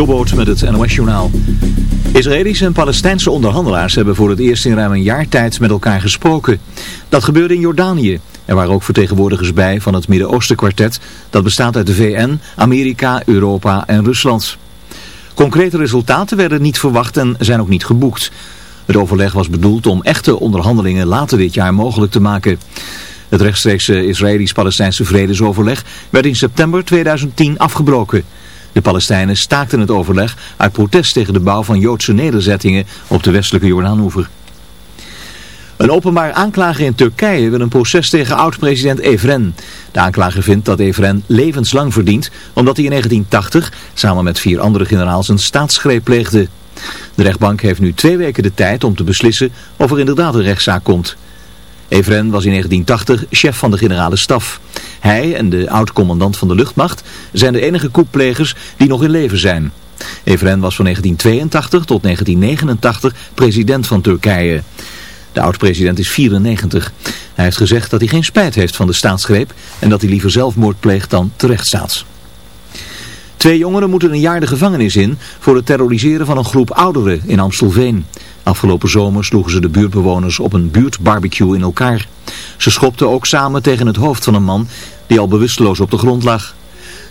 Jobboot met het NOS-journaal. Israëlische en Palestijnse onderhandelaars hebben voor het eerst in ruim een jaar tijd met elkaar gesproken. Dat gebeurde in Jordanië. Er waren ook vertegenwoordigers bij van het Midden-Oosten kwartet. Dat bestaat uit de VN, Amerika, Europa en Rusland. Concrete resultaten werden niet verwacht en zijn ook niet geboekt. Het overleg was bedoeld om echte onderhandelingen later dit jaar mogelijk te maken. Het rechtstreekse Israëlisch-Palestijnse vredesoverleg werd in september 2010 afgebroken. De Palestijnen staakten het overleg uit protest tegen de bouw van Joodse nederzettingen op de westelijke Jordaanoever. Een openbaar aanklager in Turkije wil een proces tegen oud-president Evren. De aanklager vindt dat Evren levenslang verdient omdat hij in 1980 samen met vier andere generaals een staatsgreep pleegde. De rechtbank heeft nu twee weken de tijd om te beslissen of er inderdaad een rechtszaak komt. Evren was in 1980 chef van de generale staf. Hij en de oud-commandant van de luchtmacht zijn de enige koeplegers die nog in leven zijn. Evren was van 1982 tot 1989 president van Turkije. De oud-president is 94. Hij heeft gezegd dat hij geen spijt heeft van de staatsgreep en dat hij liever zelfmoord pleegt dan terechtstaat. Twee jongeren moeten een jaar de gevangenis in voor het terroriseren van een groep ouderen in Amstelveen. Afgelopen zomer sloegen ze de buurtbewoners op een buurtbarbecue in elkaar. Ze schopten ook samen tegen het hoofd van een man die al bewusteloos op de grond lag.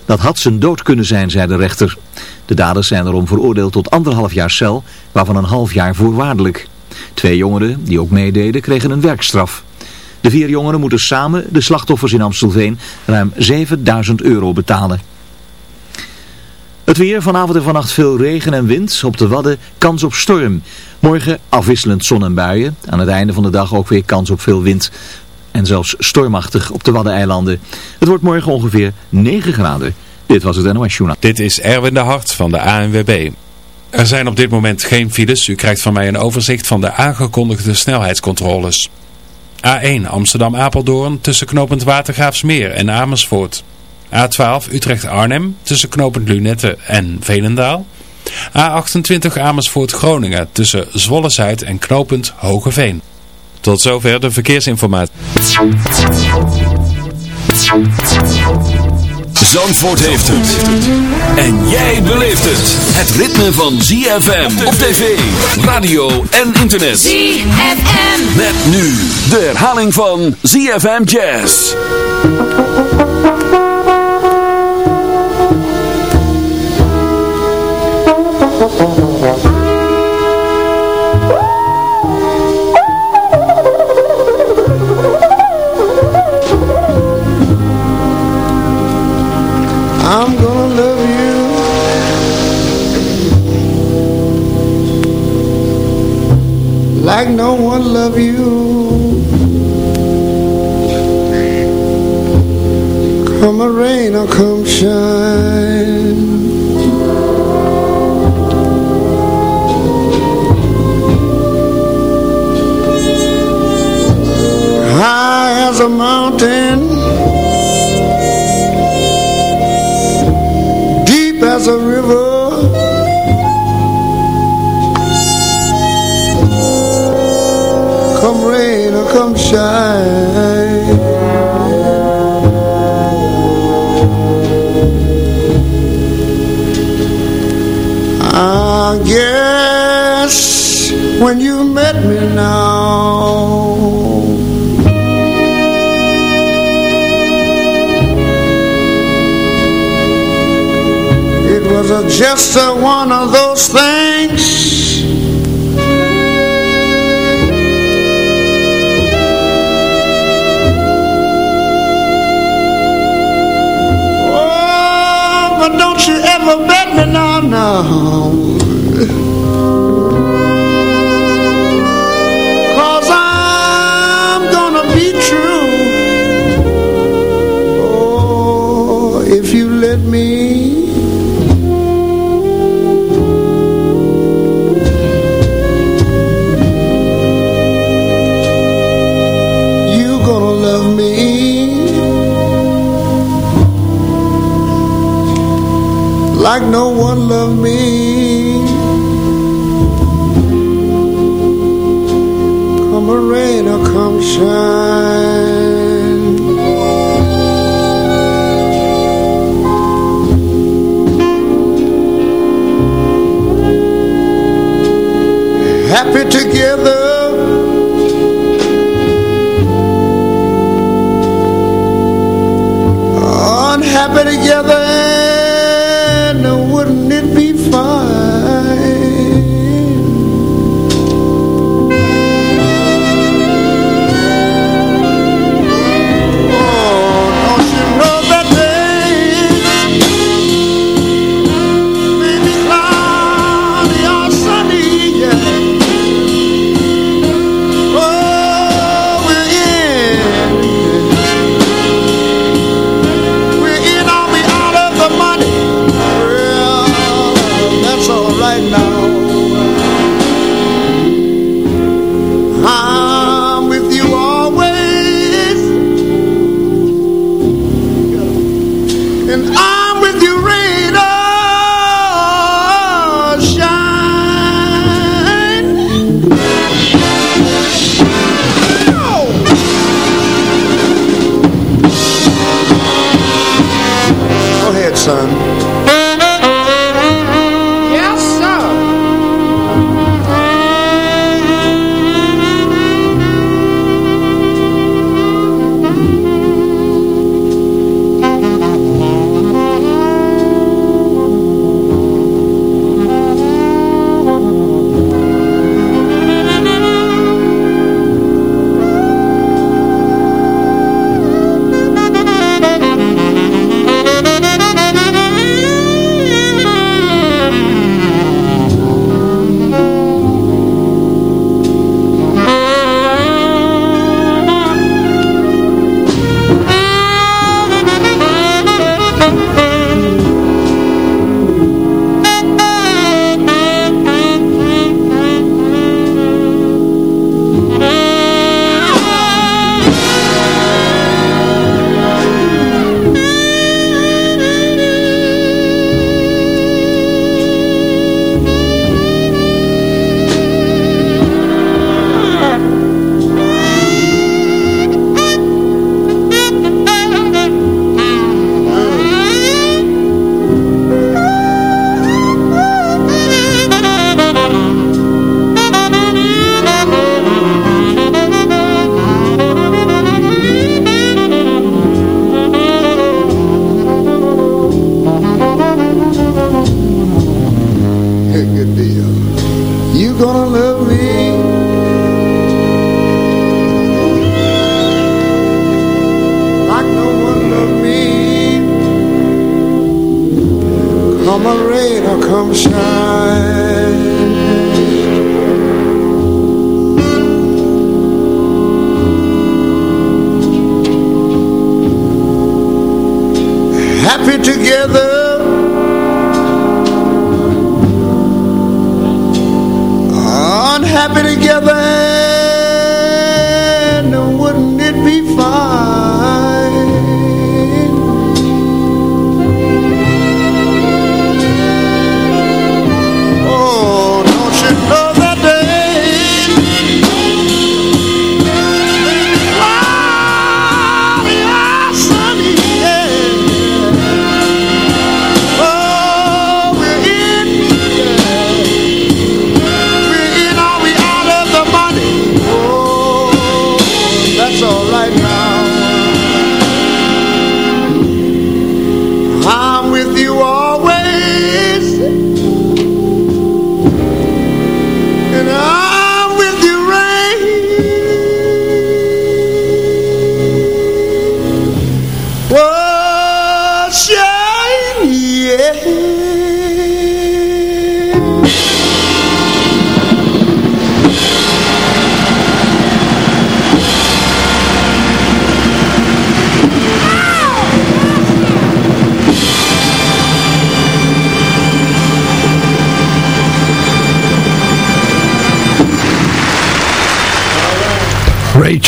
Dat had zijn dood kunnen zijn, zei de rechter. De daders zijn erom veroordeeld tot anderhalf jaar cel, waarvan een half jaar voorwaardelijk. Twee jongeren, die ook meededen, kregen een werkstraf. De vier jongeren moeten samen de slachtoffers in Amstelveen ruim 7000 euro betalen. Het weer, vanavond en vannacht veel regen en wind. Op de Wadden kans op storm. Morgen afwisselend zon en buien. Aan het einde van de dag ook weer kans op veel wind. En zelfs stormachtig op de Waddeneilanden. Het wordt morgen ongeveer 9 graden. Dit was het NOS Journaal. Dit is Erwin de Hart van de ANWB. Er zijn op dit moment geen files. U krijgt van mij een overzicht van de aangekondigde snelheidscontroles. A1 Amsterdam-Apeldoorn tussen knooppunt Watergraafsmeer en Amersfoort. A12 Utrecht-Arnhem tussen knooppunt Lunette en Veenendaal. A28 Amersfoort-Groningen tussen Zwolle-Zuid en knooppunt Hogeveen. Tot zover de verkeersinformatie. Zandvoort heeft het. En jij beleeft het. Het ritme van ZFM op tv, radio en internet. ZFM. Met nu de herhaling van ZFM Jazz. Like no one love you. Come a rain or come shine. As a mountain deep as a river. Come rain or come shine. I guess when you met me now. It was a, just one of those things. Oh, but don't you ever bet me now, now Cause oh, like no one loved me. Come rain or come shine. Happy together. Unhappy together far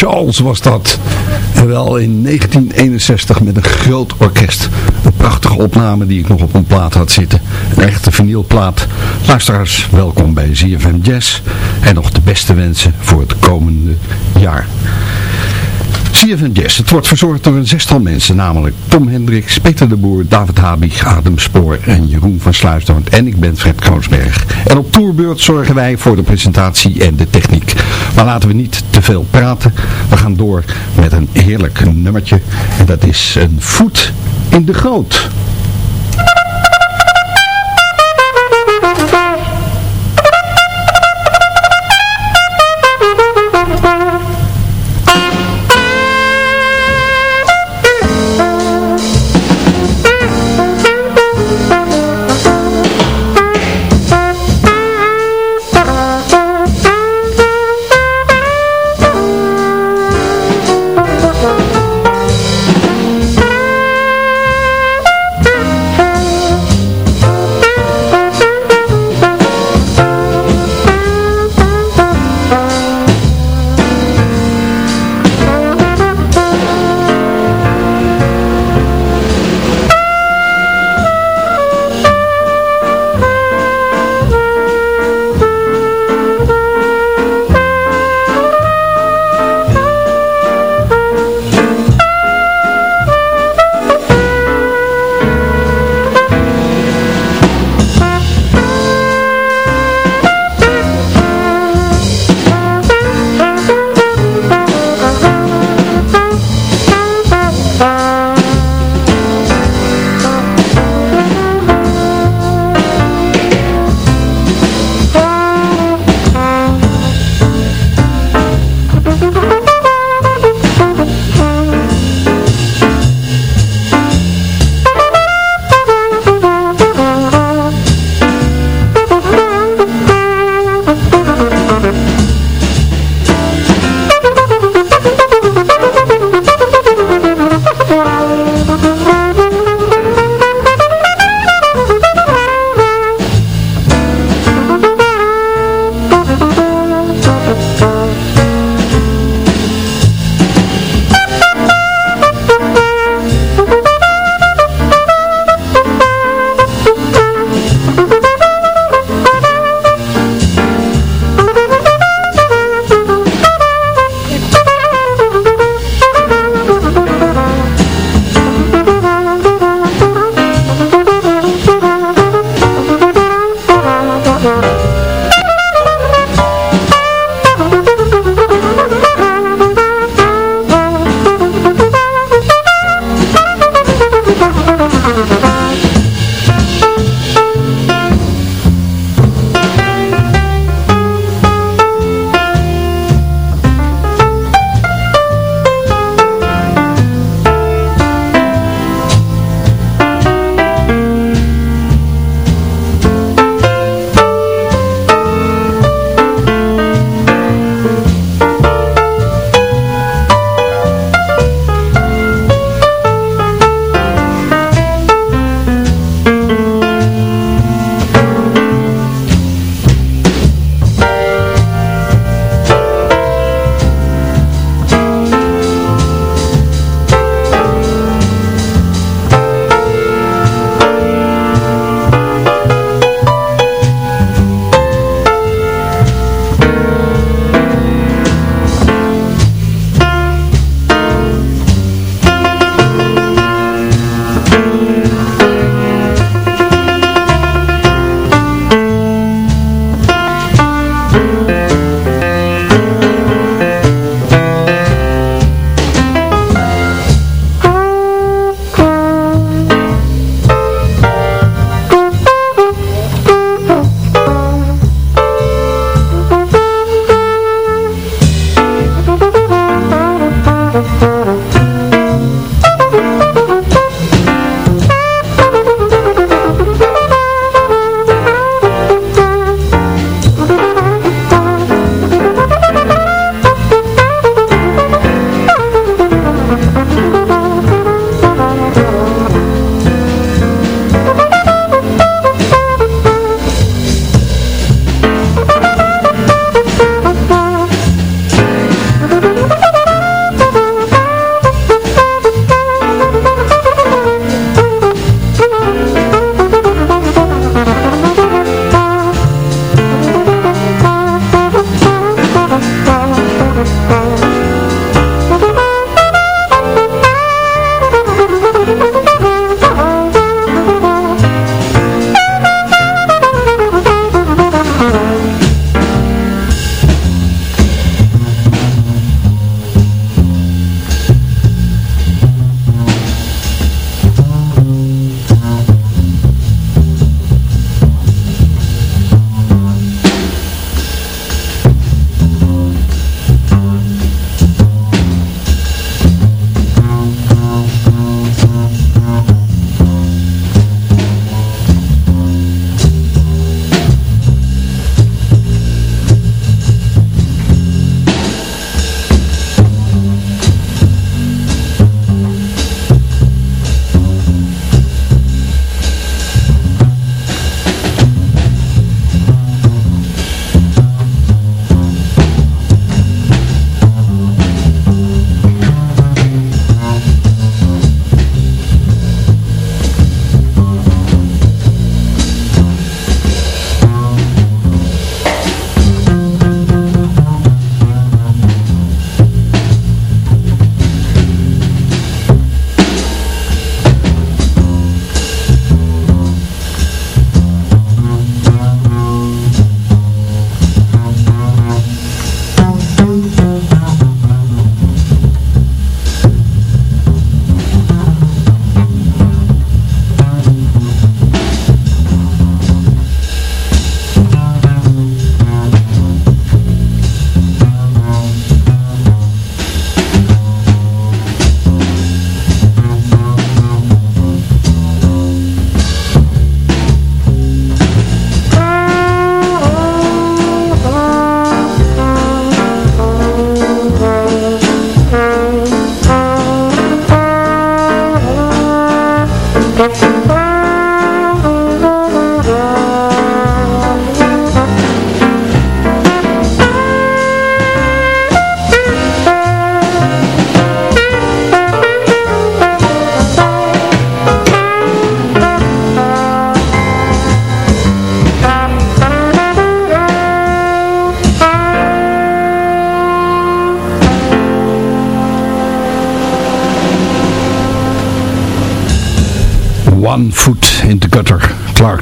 Charles was dat. En wel in 1961 met een groot orkest. Een prachtige opname die ik nog op een plaat had zitten. Een echte vinylplaat. Luisteraars, welkom bij ZFM Jazz. En nog de beste wensen voor het komende jaar. CFM Jazz. Het wordt verzorgd door een zestal mensen, namelijk Tom Hendricks, Peter de Boer, David Habig, Adem Spoor en Jeroen van Sluisdorp. En ik ben Fred Kroonsberg. En op tourbeurt zorgen wij voor de presentatie en de techniek. Maar laten we niet te veel praten. We gaan door met een heerlijk nummertje. En dat is een voet in de goot.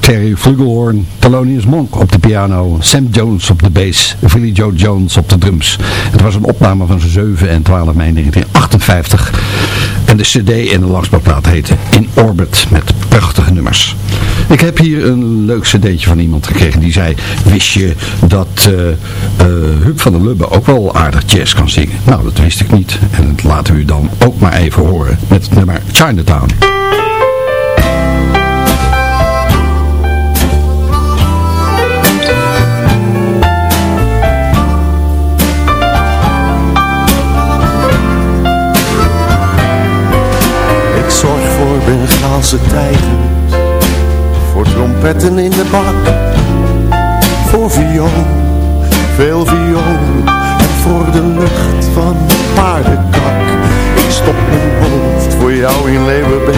Terry flugelhorn, Thelonious Monk op de piano, Sam Jones op de bass, Philly Joe Jones op de drums. Het was een opname van 7 en 12 mei 1958 en de cd en de langspeelplaat heette In Orbit met prachtige nummers. Ik heb hier een leuk cd'tje van iemand gekregen die zei, wist je dat uh, van der Lubbe ook wel aardig jazz kan zingen? Nou, dat wist ik niet en dat laten we u dan ook maar even horen met het nummer Chinatown. Voor trompetten in de bak. Voor viool, veel viool. En voor de lucht van paardenkak. Ik stop mijn hoofd voor jou in Leeuwenbeek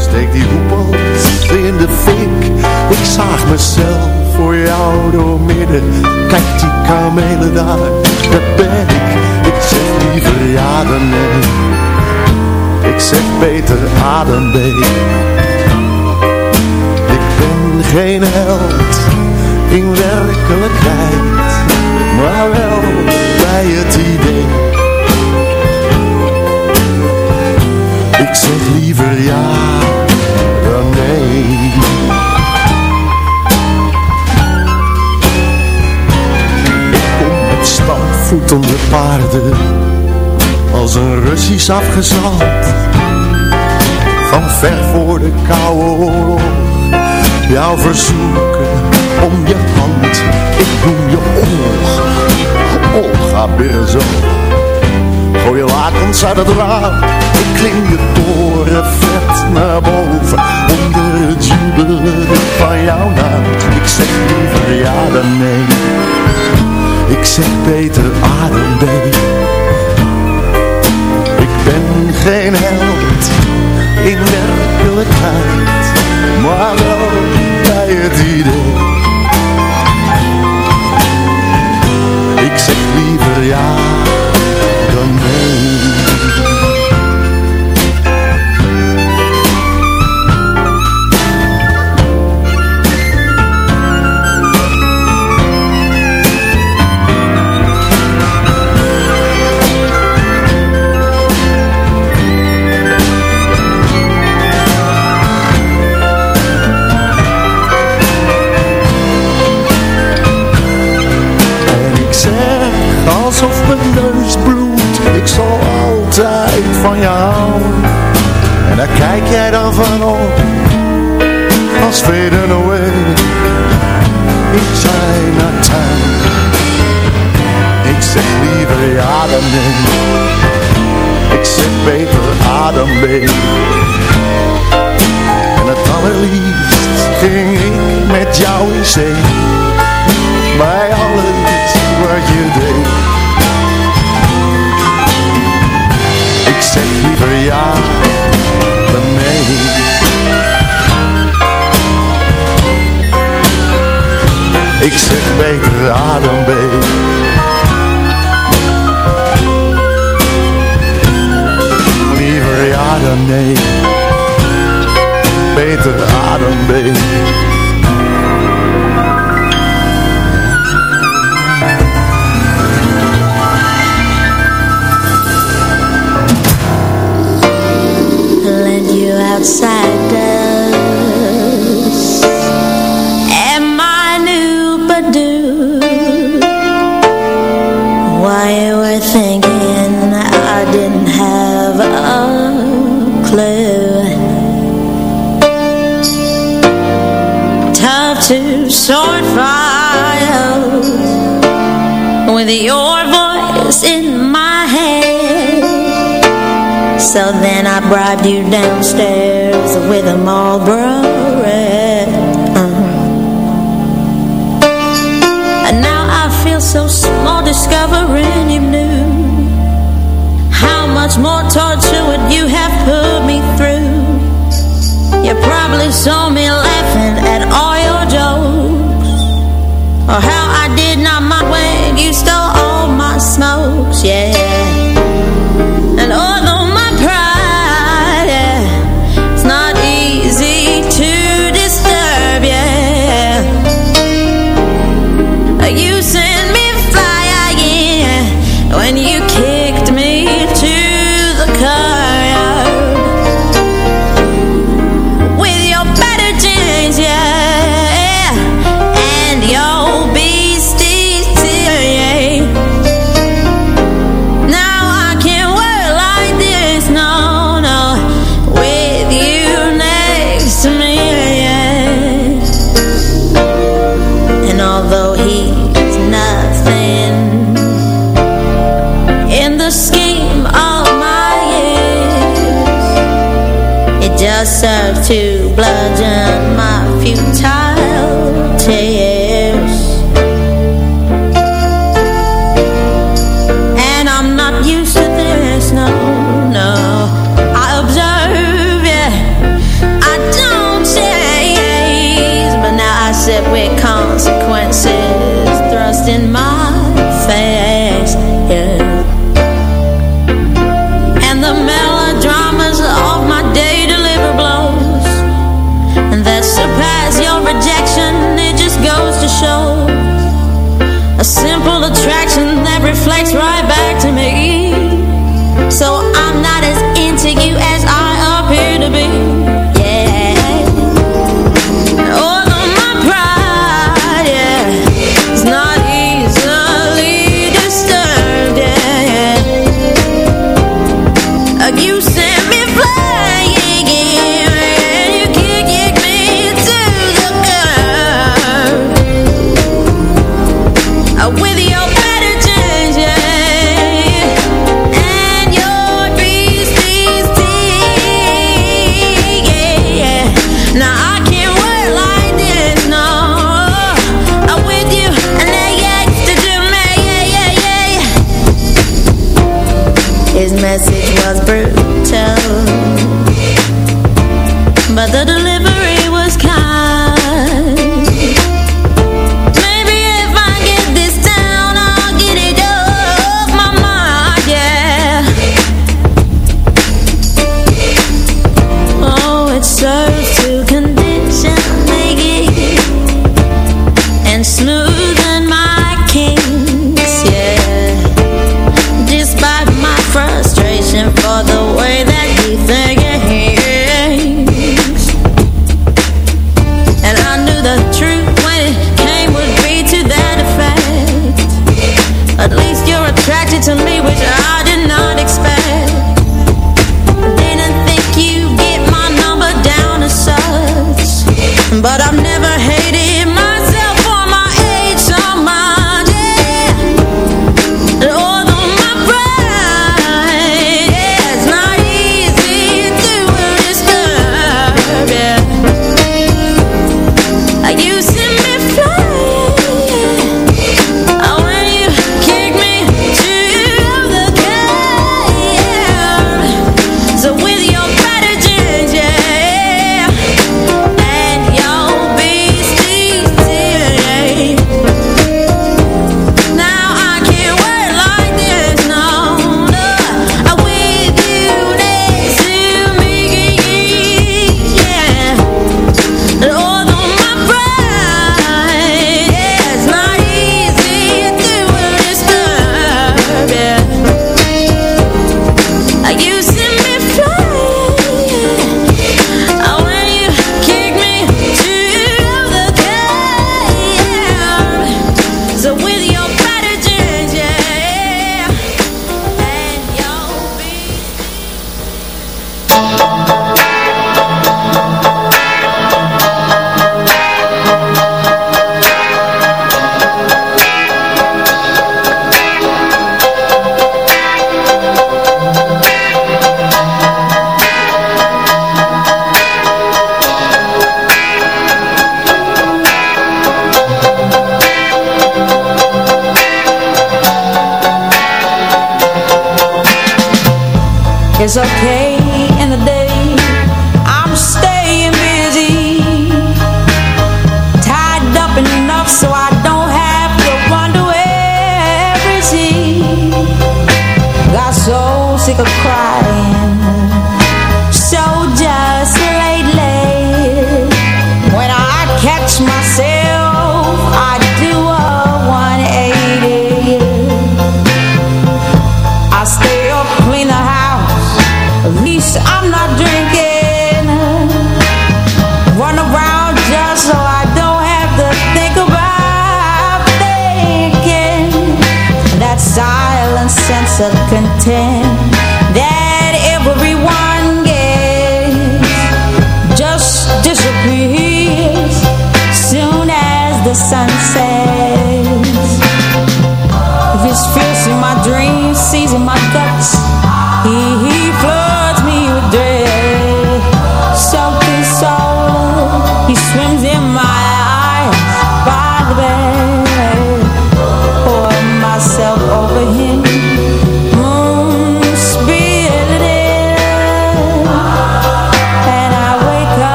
Steek die hoepels in de fik. Ik zaag mezelf voor jou door midden. Kijk die kamelen daar, dat ben ik. Ik zeg liever ja nee ik zeg Peter Adembeek Ik ben geen held in werkelijkheid afgezand Van ver voor de koude oorlog. Jou verzoeken om je hand. Ik noem je Olga. Olga Berzon Gooi je lakens uit het raam. Ik klim je toren vet naar boven. Onder het jubelen van jouw naam. Ik zeg liever ja dan nee. Ik zeg beter adem ben geen held in werkelijkheid, maar wel bij het idee. Ik zeg liever ja kijk jij dan van op? Als fading away In Chinatown Ik zeg liever ja dan nee Ik zeg beter adem En het allerliefst ging ik met jou in zee. Bij alles wat je deed. Zeg liever ja dan. Ik zeg beter A dan. Liever ja dan nee. Beter A. outsiders Am I new but Why you were thinking I didn't have a clue. Tough to sort files With your So then I bribed you downstairs with a Marlboro. Red uh-huh. And now I feel so small discovering you knew How much more torture would you have put me through. You probably saw me laughing at all your jokes Or how I did not mind when you stole all my smokes, yeah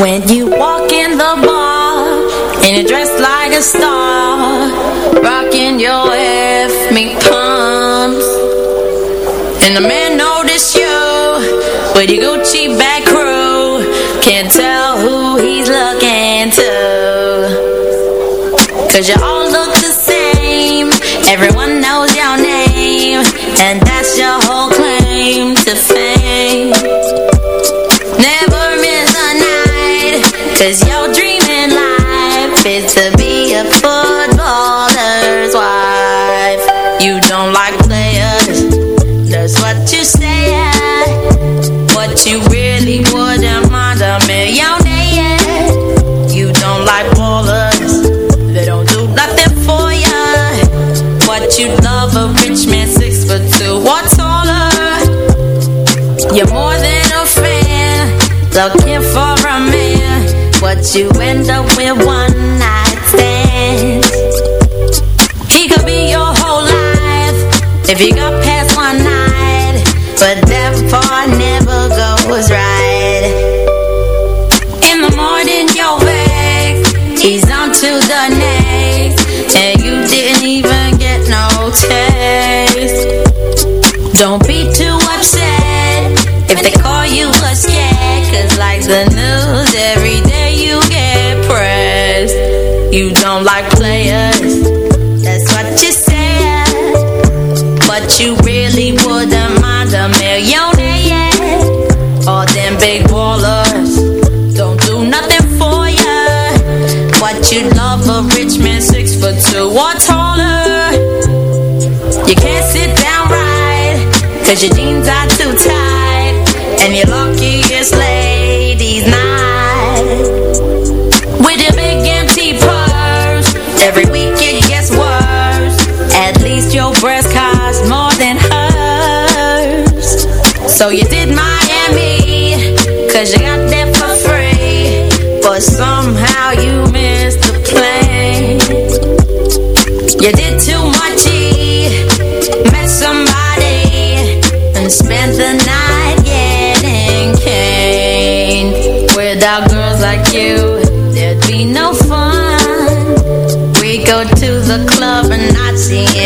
When you walk in the bar and you're dressed like a star, rocking your F me pumps, and the man notice you with your Gucci back crew, can't tell who he's looking to. Cause you're all you end up with one night stands. He could be your whole life if you got past one night. But that part never goes right. In the morning, you're vexed. He's on to the next. And you didn't even get no text. Don't be too upset if they call you a scared Cause like the news, every You don't like players, that's what you said. But you really wouldn't mind a millionaire All them big ballers don't do nothing for ya. But you love a rich man six foot two or taller. You can't sit down right Cause your jeans are too tight. And you're luckiest you did Miami Cause you got there for free. But somehow you missed the plane. You did too much E Met somebody And spent the night getting cane. Without girls like you There'd be no fun. We go to the club and not see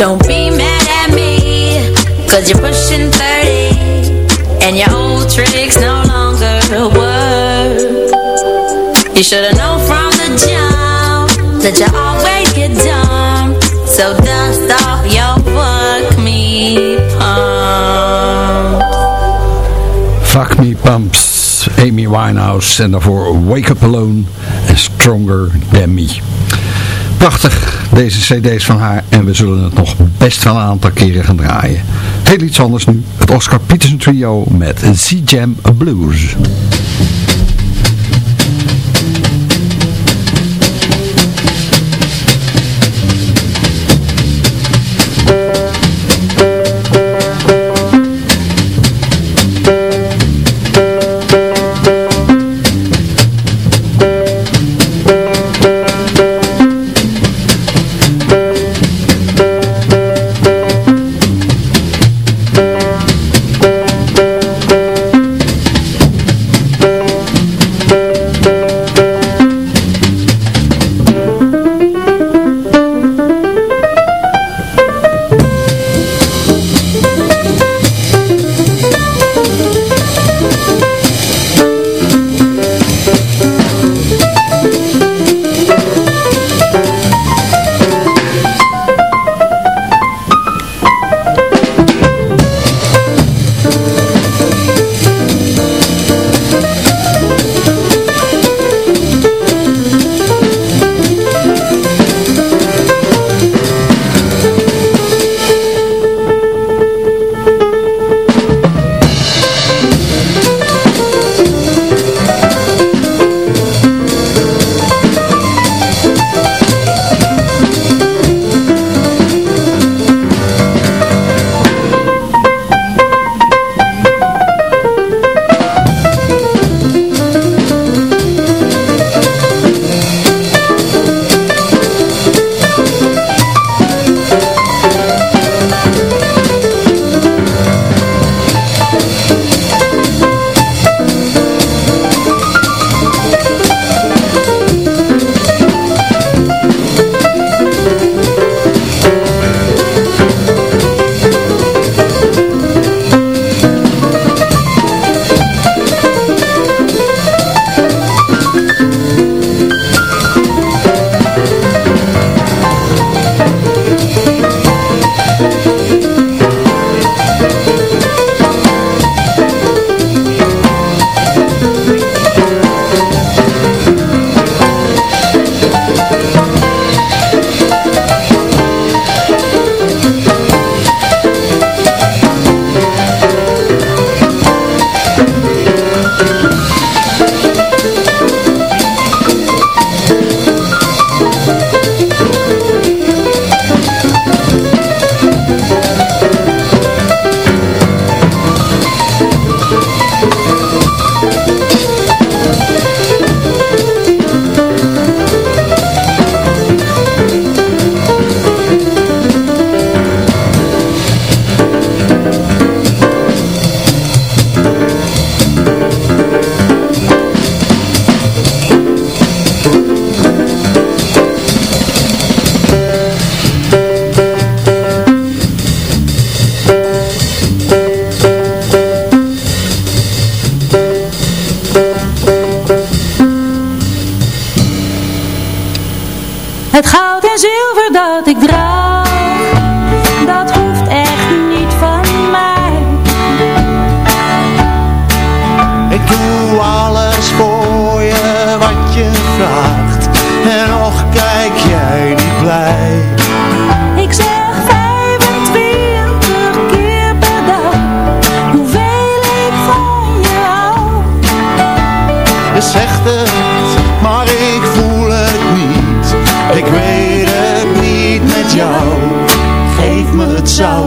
Don't be mad at me, cause you're pushing 30. And your old tricks no longer work. You should've known from the jump that you always get dumb. So dust off your fuck me pump. Fuck Me Pumps, Amy Winehouse en daarvoor Wake Up Alone en Stronger Than Me. Prachtig, deze cd's van haar en we zullen het nog best wel een aantal keren gaan draaien. Heel iets anders nu, het Oscar Peterson Trio met Z-Jam Blues.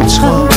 Het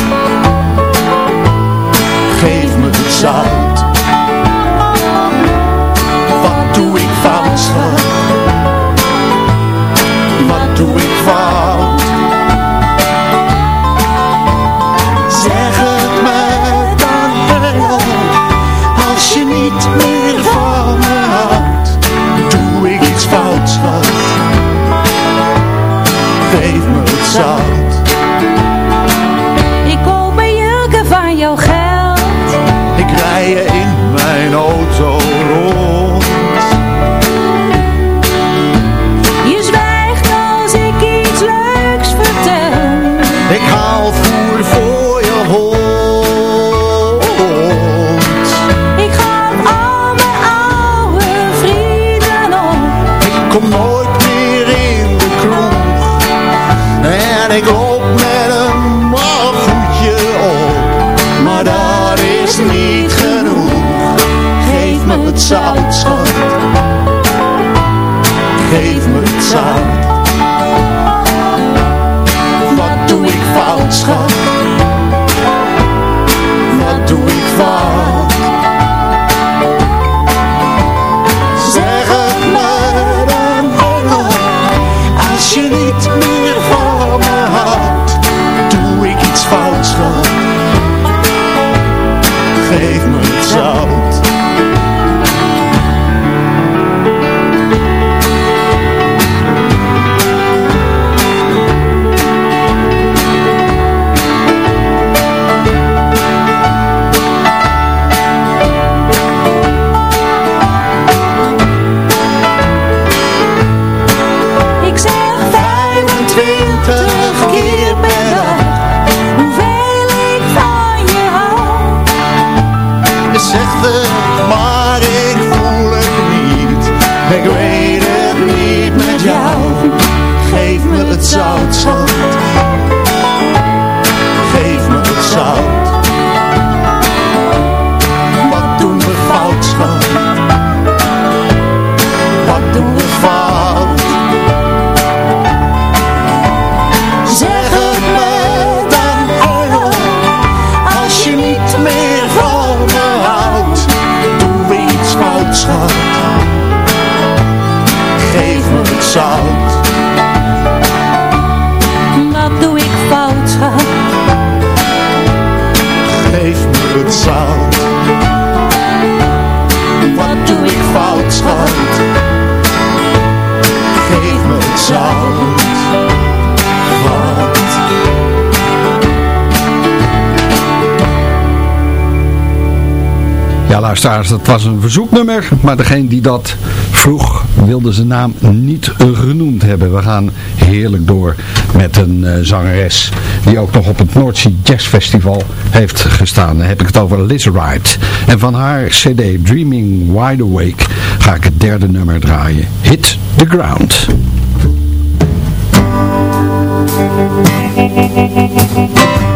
luisteraars, dat was een verzoeknummer. Maar degene die dat vroeg, wilde zijn naam niet genoemd hebben. We gaan heerlijk door met een eh, zangeres die ook nog op het Noordzee Jazz Festival heeft gestaan. Dan heb ik het over Liz Wright. En van haar cd Dreaming Wide Awake ga ik het derde nummer draaien. Hit the Ground.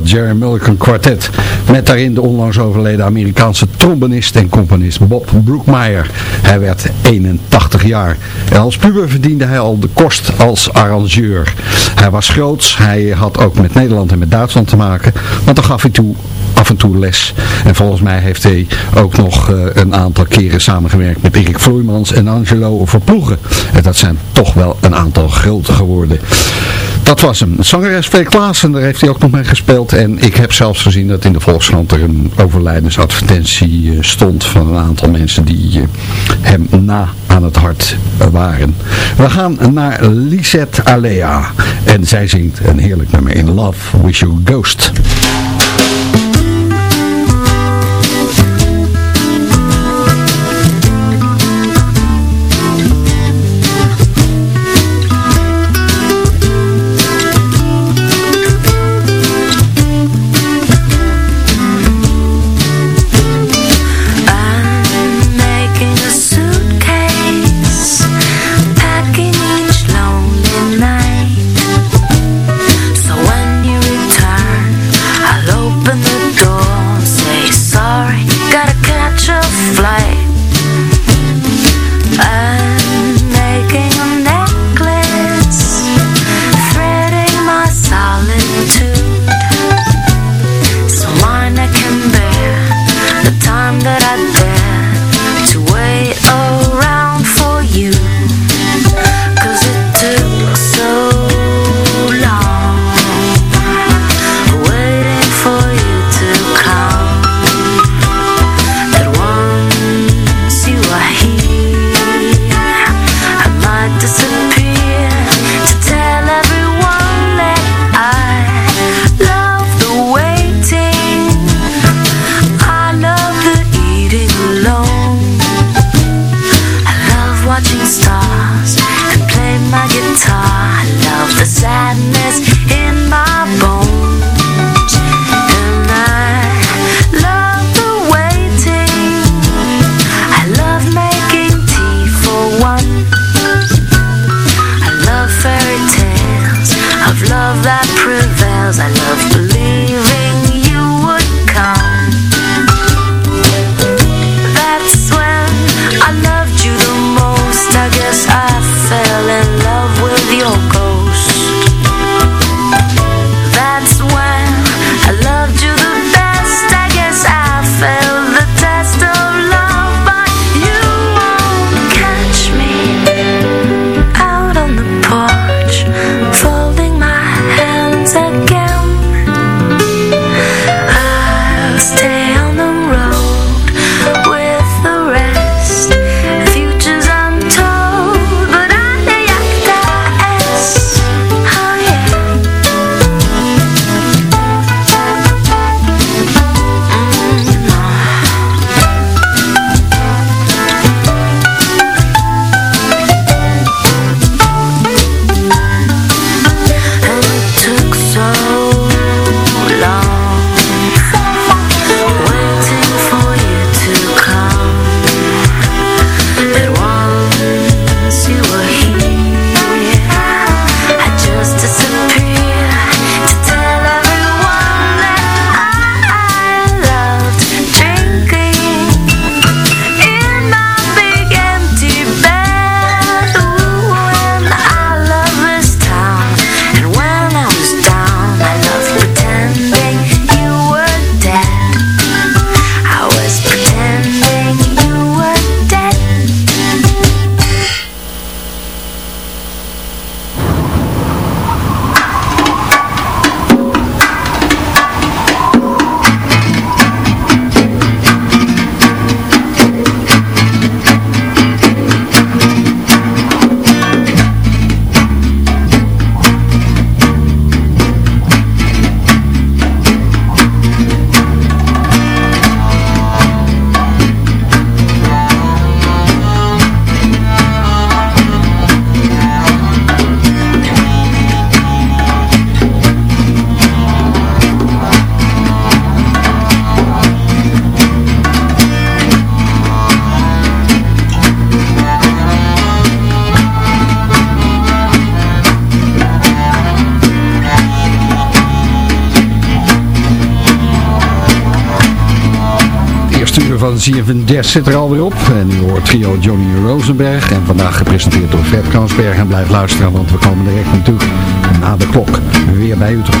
Jerry Mulligan Quartet. Met daarin de onlangs overleden Amerikaanse trombonist en componist Bob Brookmeyer. Hij werd 81 jaar. En als puber verdiende hij al de kost als arrangeur. Hij was groots, hij had ook met Nederland en met Duitsland te maken. Want dan gaf hij toe af en toe les. En volgens mij heeft hij ook nog uh, een aantal keren samengewerkt met Erik Vloeimans en Angelo Verploegen. En dat zijn toch wel een aantal grote geworden. Dat was hem. Zangeres V. Klaassen, daar heeft hij ook nog mee gespeeld. En ik heb zelfs gezien dat in de Volkskrant er een overlijdensadvertentie uh, stond van een aantal mensen die uh, hem na aan het hart waren. We gaan naar Lisette Alea. En zij zingt een heerlijk nummer in Love Wish You Ghost. CFN Jazz zit er alweer op. En u hoort trio Johnny Rosenberg. En vandaag gepresenteerd door Fred Kansberg. En blijf luisteren, want we komen direct natuurlijk na de klok weer bij u terug.